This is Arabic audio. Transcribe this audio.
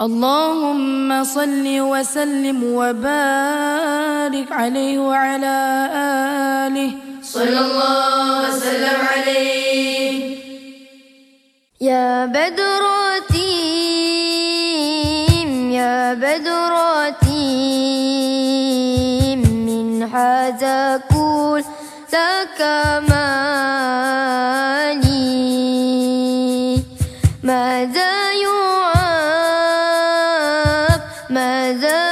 اللهم صل وسلم وبارك عليه وعلى آله. صلى الله وسلم عليه. يا بدراتيم يا بدراتيم من هذا كل كمالي ماذا ماذا يعاب The.